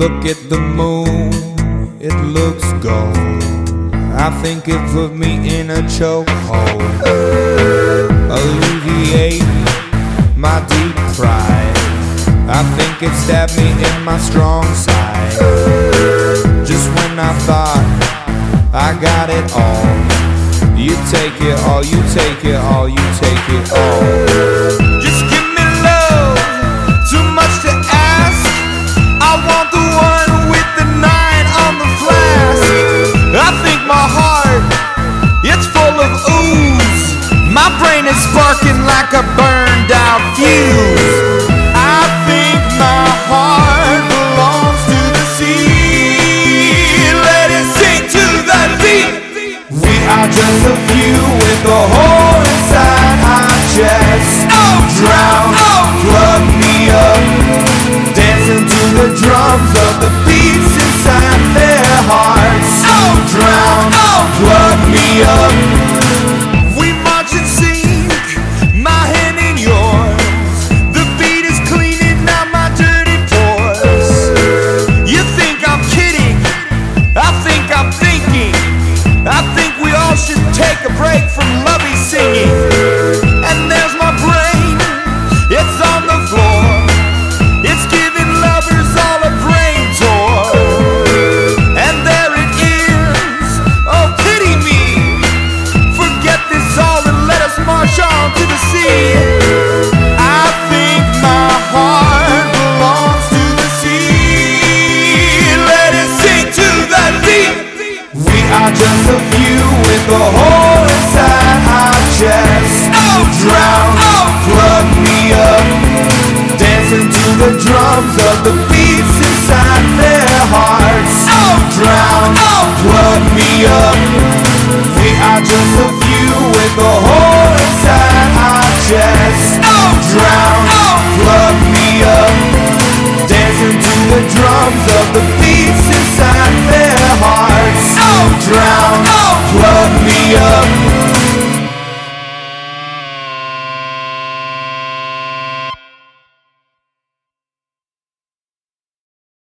Look at the moon, it looks gold. I think it put me in a chokehold. Alleviate my deep pride. I think it stabbed me in my strong side. Just when I thought I got it all, you take it all, you take it all, you take it all. Is sparking like a burned out fuse. I think my heart belongs to the sea. Let it sink to the deep. We are just a few with a hole drums of the